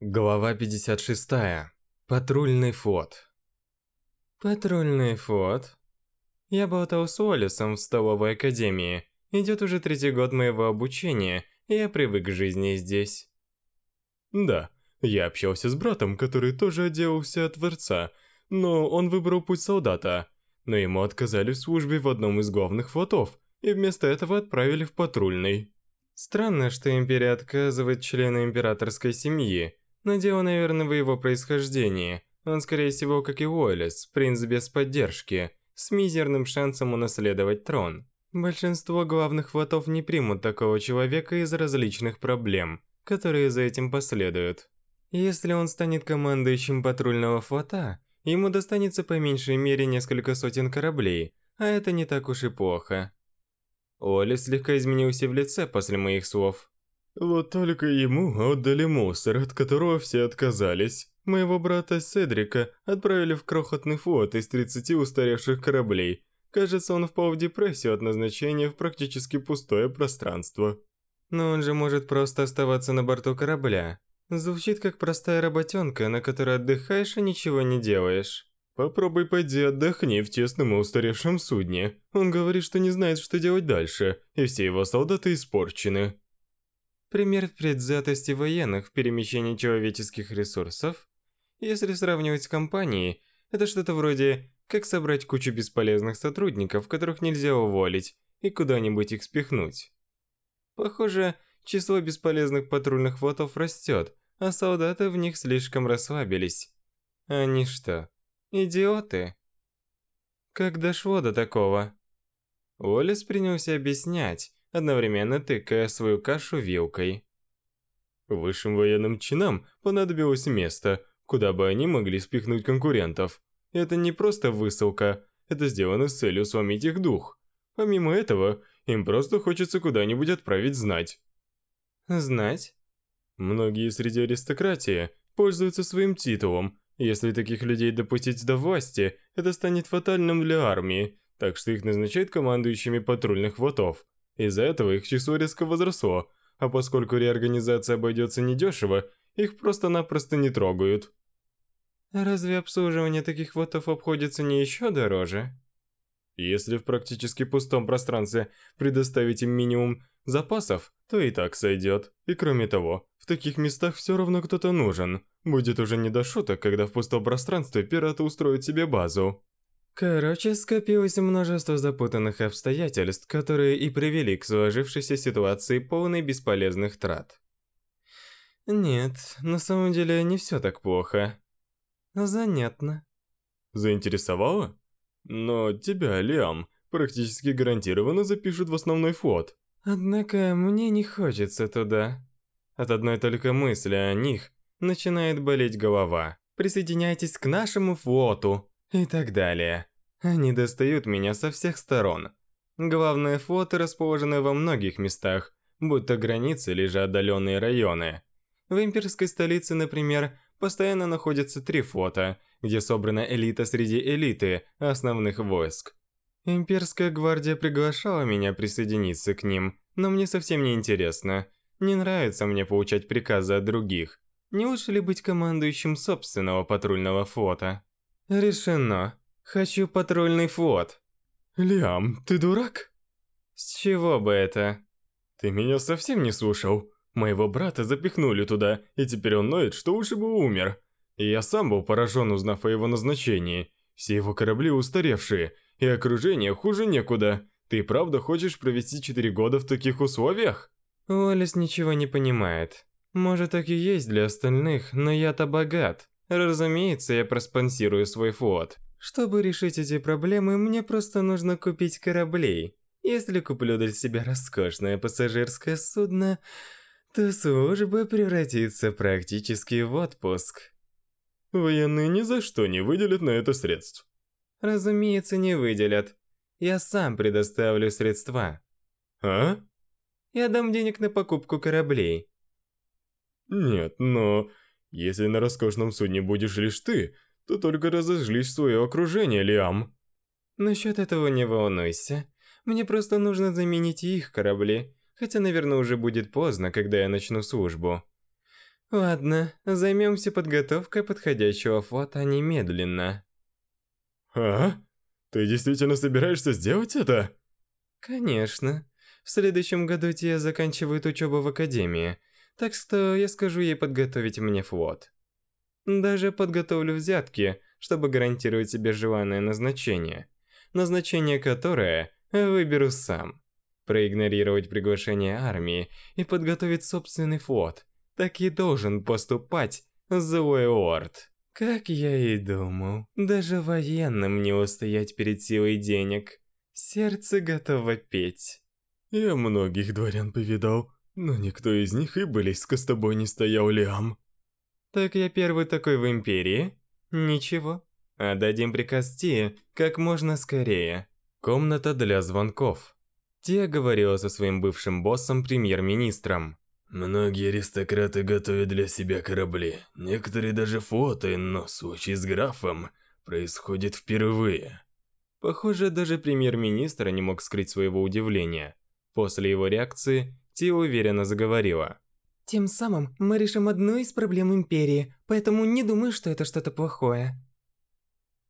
Глава 56. Патрульный флот. Патрульный флот? Я болтал с Уоллесом в столовой академии. Идет уже третий год моего обучения, и я привык к жизни здесь. Да, я общался с братом, который тоже отделался от Творца, но он выбрал путь солдата. Но ему отказали в службе в одном из главных флотов, и вместо этого отправили в патрульный. Странно, что Империя отказывает члену императорской семьи, но дело, наверное, в его происхождении. Он, скорее всего, как и Уоллес, принц без поддержки, с мизерным шансом унаследовать трон. Большинство главных флотов не примут такого человека из различных проблем, которые за этим последуют. Если он станет командующим патрульного флота, ему достанется по меньшей мере несколько сотен кораблей, а это не так уж и плохо. Уоллес слегка изменился в лице после моих слов. Вот только ему отдали мусор, от которого все отказались. Моего брата Седрика отправили в крохотный флот из 30 устаревших кораблей. Кажется, он впал в депрессию от назначения в практически пустое пространство. Но он же может просто оставаться на борту корабля. Звучит как простая работенка, на которой отдыхаешь и ничего не делаешь. Попробуй пойди отдохни в тесном и устаревшем судне. Он говорит, что не знает, что делать дальше, и все его солдаты испорчены. Пример предвзятости военных в перемещении человеческих ресурсов. Если сравнивать с компанией, это что-то вроде как собрать кучу бесполезных сотрудников, которых нельзя уволить, и куда-нибудь их спихнуть. Похоже, число бесполезных патрульных флотов растет, а солдаты в них слишком расслабились. Они что, идиоты? Как дошло до такого? Уоллес принялся объяснять, одновременно тыкая свою кашу вилкой. Высшим военным чинам понадобилось место, куда бы они могли спихнуть конкурентов. Это не просто высылка, это сделано с целью сломить их дух. Помимо этого, им просто хочется куда-нибудь отправить знать. Знать? Многие среди аристократии пользуются своим титулом. Если таких людей допустить до власти, это станет фатальным для армии, так что их назначают командующими патрульных флотов. Из-за этого их число резко возросло, а поскольку реорганизация обойдется недешево, их просто-напросто не трогают. Разве обслуживание таких флотов обходится не еще дороже? Если в практически пустом пространстве предоставить им минимум запасов, то и так сойдет. И кроме того, в таких местах все равно кто-то нужен. Будет уже не до шуток, когда в пустом пространстве пираты устроят себе базу. Короче, скопилось множество запутанных обстоятельств, которые и привели к сложившейся ситуации полной бесполезных трат. Нет, на самом деле не все так плохо. Занятно. Заинтересовало? Но тебя, Лиам, практически гарантированно запишут в основной флот. Однако мне не хочется туда. От одной только мысли о них начинает болеть голова. Присоединяйтесь к нашему флоту и так далее. Они достают меня со всех сторон. Главные флоты расположены во многих местах, будь то границы или же отдаленные районы. В имперской столице, например, постоянно находятся три флота, где собрана элита среди элиты основных войск. Имперская гвардия приглашала меня присоединиться к ним, но мне совсем не интересно. Не нравится мне получать приказы от других. Не лучше ли быть командующим собственного патрульного флота? Решено. Хочу патрульный флот. Лиам, ты дурак? С чего бы это? Ты меня совсем не слушал. Моего брата запихнули туда, и теперь он ноет, что лучше бы умер. И я сам был поражен, узнав о его назначении. Все его корабли устаревшие, и окружение хуже некуда. Ты правда хочешь провести четыре года в таких условиях? Уоллес ничего не понимает. Может, так и есть для остальных, но я-то богат. Разумеется, я проспонсирую свой флот. Чтобы решить эти проблемы, мне просто нужно купить кораблей. Если куплю для себя роскошное пассажирское судно, то служба превратится практически в отпуск. Военные ни за что не выделят на это средств. Разумеется, не выделят. Я сам предоставлю средства. А? Я дам денег на покупку кораблей. Нет, но если на роскошном судне будешь лишь ты, то только разожлишь свое окружение, Лиам. Насчет этого не волнуйся. Мне просто нужно заменить их корабли, хотя, наверное, уже будет поздно, когда я начну службу. Ладно, займемся подготовкой подходящего фото немедленно. А? Ты действительно собираешься сделать это? Конечно. В следующем году Тия заканчивает учебу в академии, так что я скажу ей подготовить мне флот. Даже подготовлю взятки, чтобы гарантировать себе желанное назначение. Назначение которое выберу сам. Проигнорировать приглашение армии и подготовить собственный флот. Так и должен поступать злой лорд. Как я и думал, даже военным не устоять перед силой денег. Сердце готово петь. Я многих дворян повидал, но никто из них и близко с тобой не стоял, Лиам. Так я первый такой в Империи? Ничего. Отдадим приказ Тие как можно скорее. Комната для звонков. Тия говорила со своим бывшим боссом, премьер-министром. Многие аристократы готовят для себя корабли, некоторые даже флоты, но случай с графом происходит впервые. Похоже, даже премьер-министр не мог скрыть своего удивления. После его реакции, Ти уверенно заговорила. Тем самым мы решим одну из проблем Империи, поэтому не думаю, что это что-то плохое.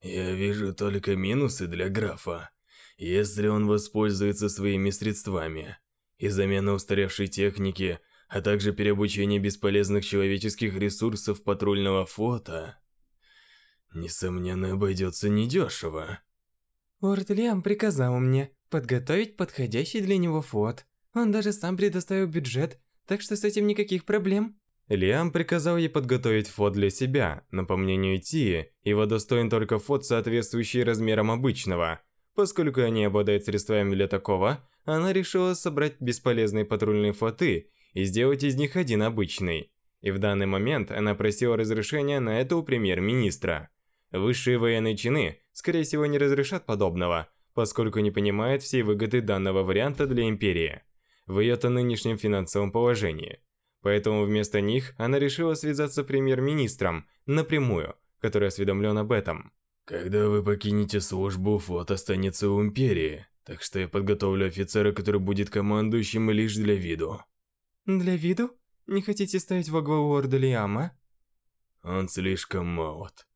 Я вижу только минусы для графа, если он воспользуется своими средствами. И замена устаревшей техники – а также переобучение бесполезных человеческих ресурсов патрульного флота, несомненно, обойдется недешево. Лорд Лиам приказал мне подготовить подходящий для него флот. Он даже сам предоставил бюджет, так что с этим никаких проблем. Лиам приказал ей подготовить фот для себя, но по мнению Тии, его достоин только фот, соответствующий размерам обычного. Поскольку они обладают средствами для такого, она решила собрать бесполезные патрульные флоты и сделать из них один обычный. И в данный момент она просила разрешения на это у премьер-министра. Высшие военные чины, скорее всего, не разрешат подобного, поскольку не понимают всей выгоды данного варианта для Империи в ее-то нынешнем финансовом положении. Поэтому вместо них она решила связаться с премьер-министром напрямую, который осведомлен об этом. Когда вы покинете службу, флот останется у Империи, так что я подготовлю офицера, который будет командующим лишь для виду. Для виду? Не хотите ставить во главу Орда Лиама? Он слишком молод.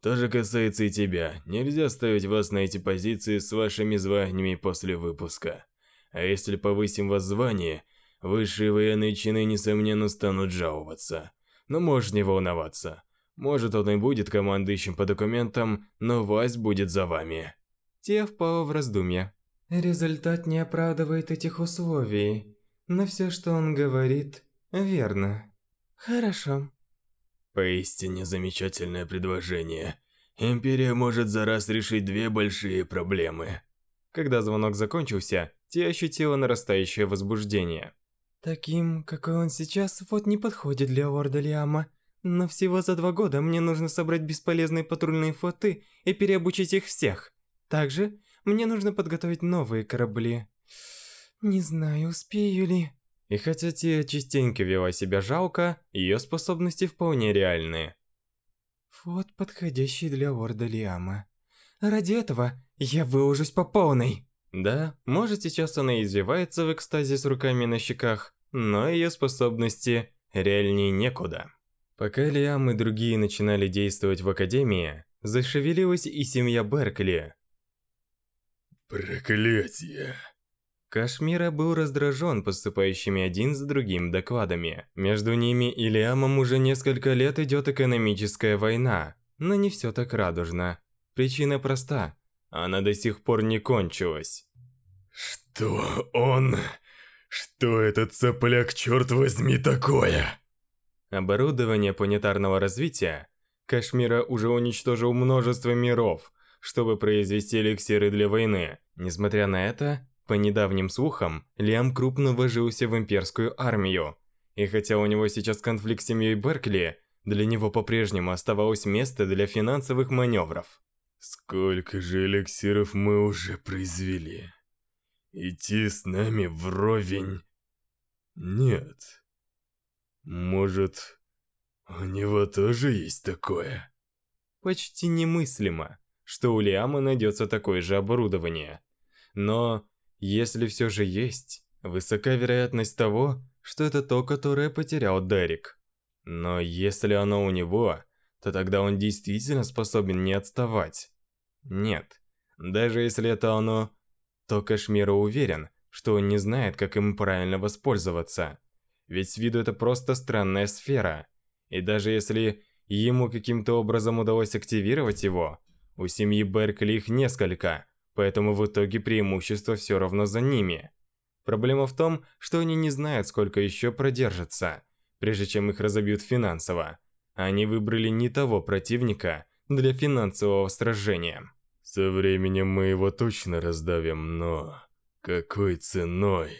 То же касается и тебя. Нельзя ставить вас на эти позиции с вашими званиями после выпуска. А если повысим вас звание, высшие военные чины, несомненно, станут жаловаться. Но можешь не волноваться. Может, он и будет командующим по документам, но власть будет за вами. Те впала в раздумья. Результат не оправдывает этих условий. Но все, что он говорит, верно. Хорошо. Поистине замечательное предложение. Империя может за раз решить две большие проблемы. Когда звонок закончился, Ти ощутила нарастающее возбуждение. Таким, какой он сейчас, вот не подходит для Орда Лиама. Но всего за два года мне нужно собрать бесполезные патрульные флоты и переобучить их всех. Также мне нужно подготовить новые корабли. Не знаю, успею ли. И хотя Тия частенько вела себя жалко, ее способности вполне реальные. Вот подходящий для Орда Лиама. Ради этого я выложусь по полной. Да, может сейчас она издевается в экстазе с руками на щеках, но ее способности реальнее некуда. Пока Лиам и другие начинали действовать в Академии, зашевелилась и семья Беркли. Проклятие. Кашмира был раздражен поступающими один за другим докладами. Между ними и Лиамом уже несколько лет идет экономическая война, но не все так радужно. Причина проста. Она до сих пор не кончилась. Что он... Что этот цепляк, черт возьми, такое? Оборудование планетарного развития Кашмира уже уничтожил множество миров, чтобы произвести эликсиры для войны. Несмотря на это, по недавним слухам, Лиам крупно вложился в имперскую армию. И хотя у него сейчас конфликт с семьей Беркли, для него по-прежнему оставалось место для финансовых маневров. Сколько же эликсиров мы уже произвели? Идти с нами вровень? Нет. Может, у него тоже есть такое? Почти немыслимо, что у Лиама найдется такое же оборудование. Но если все же есть, высока вероятность того, что это то, которое потерял Дерек. Но если оно у него, то тогда он действительно способен не отставать. Нет, даже если это оно, то Кашмира уверен, что он не знает, как им правильно воспользоваться. Ведь с виду это просто странная сфера. И даже если ему каким-то образом удалось активировать его, у семьи Беркли их несколько, поэтому в итоге преимущество все равно за ними. Проблема в том, что они не знают, сколько еще продержатся, прежде чем их разобьют финансово. Они выбрали не того противника для финансового сражения. Со временем мы его точно раздавим, но... Какой ценой?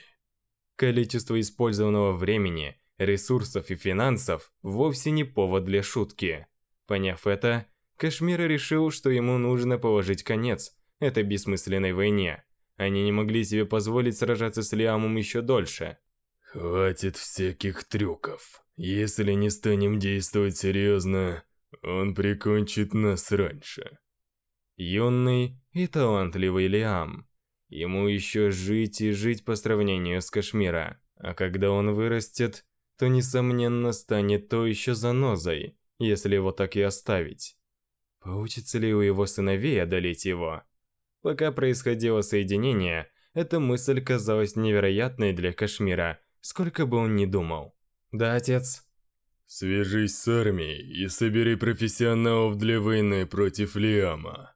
Количество использованного времени, ресурсов и финансов вовсе не повод для шутки. Поняв это, Кашмир решил, что ему нужно положить конец этой бессмысленной войне. Они не могли себе позволить сражаться с Лиамом еще дольше. Хватит всяких трюков. Если не станем действовать серьезно, он прикончит нас раньше. Юный и талантливый Лиам. Ему еще жить и жить по сравнению с Кашмира. А когда он вырастет, то несомненно станет то еще занозой, если его так и оставить. Получится ли у его сыновей одолеть его? Пока происходило соединение, эта мысль казалась невероятной для Кашмира, сколько бы он ни думал. «Да, отец?» «Свяжись с армией и собери профессионалов для войны против Лиама».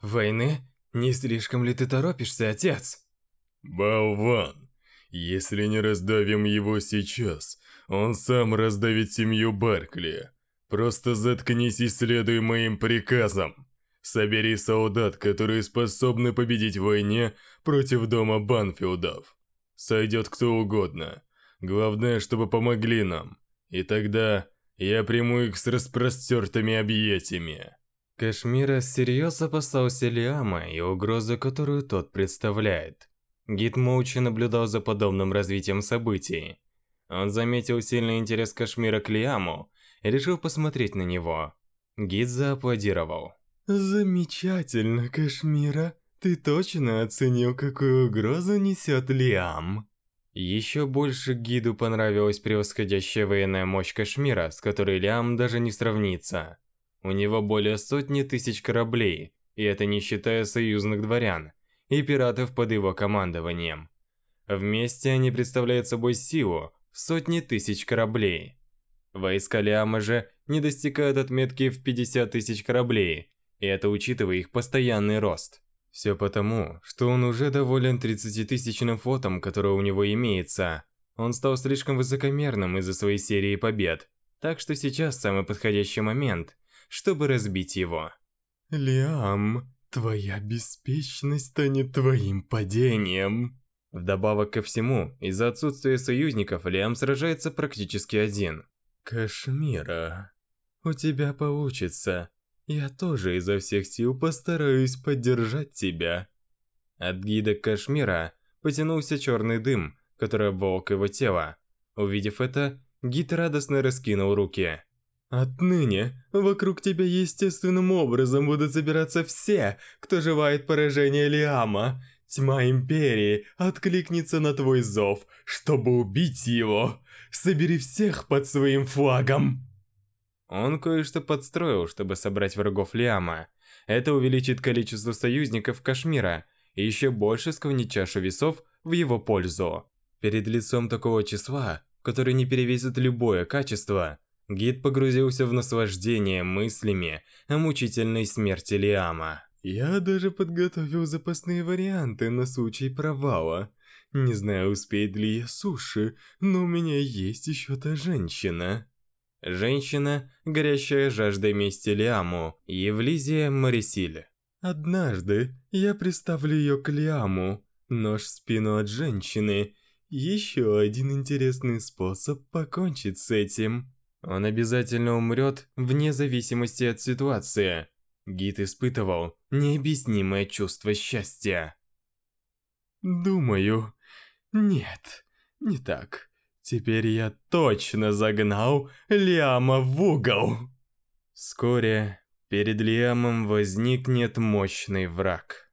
«Войны? Не слишком ли ты торопишься, отец?» «Болван! Если не раздавим его сейчас, он сам раздавит семью Баркли. Просто заткнись и следуй моим приказам!» Собери солдат, которые способны победить в войне против дома Банфилдов. Сойдет кто угодно. Главное, чтобы помогли нам. И тогда я приму их с распростертыми объятиями. Кашмира всерьез опасался Лиама и угрозы, которую тот представляет. Гид молча наблюдал за подобным развитием событий. Он заметил сильный интерес Кашмира к Лиаму и решил посмотреть на него. Гид зааплодировал. Замечательно, Кашмира. Ты точно оценил, какую угрозу несет Лиам. Еще больше гиду понравилась превосходящая военная мощь Кашмира, с которой Лиам даже не сравнится. У него более сотни тысяч кораблей, и это не считая союзных дворян и пиратов под его командованием. Вместе они представляют собой силу в сотни тысяч кораблей. Войска Лиама же не достигают отметки в 50 тысяч кораблей, и это учитывая их постоянный рост. Все потому, что он уже доволен 30-тысячным флотом, который у него имеется. Он стал слишком высокомерным из-за своей серии побед. Так что сейчас самый подходящий момент, чтобы разбить его. Лиам, твоя беспечность станет твоим падением. Вдобавок ко всему, из-за отсутствия союзников Лиам сражается практически один. Кашмира, у тебя получится. Я тоже изо всех сил постараюсь поддержать тебя. От гида Кашмира потянулся черный дым, который обволок его тело. Увидев это, гид радостно раскинул руки. Отныне вокруг тебя естественным образом будут собираться все, кто желает поражения Лиама. Тьма Империи откликнется на твой зов, чтобы убить его. Собери всех под своим флагом. Он кое-что подстроил, чтобы собрать врагов Лиама. Это увеличит количество союзников Кашмира и еще больше склонит чашу весов в его пользу. Перед лицом такого числа, который не перевесит любое качество, гид погрузился в наслаждение мыслями о мучительной смерти Лиама. Я даже подготовил запасные варианты на случай провала. Не знаю, успеет ли я суши, но у меня есть еще та женщина. Женщина, горящая жаждой мести Лиаму, Евлизия Марисиль. Однажды я приставлю ее к Лиаму. Нож в спину от женщины. Еще один интересный способ покончить с этим. Он обязательно умрет вне зависимости от ситуации. Гид испытывал необъяснимое чувство счастья. Думаю, нет, не так. Теперь я точно загнал Лиама в угол. Вскоре перед Лиамом возникнет мощный враг.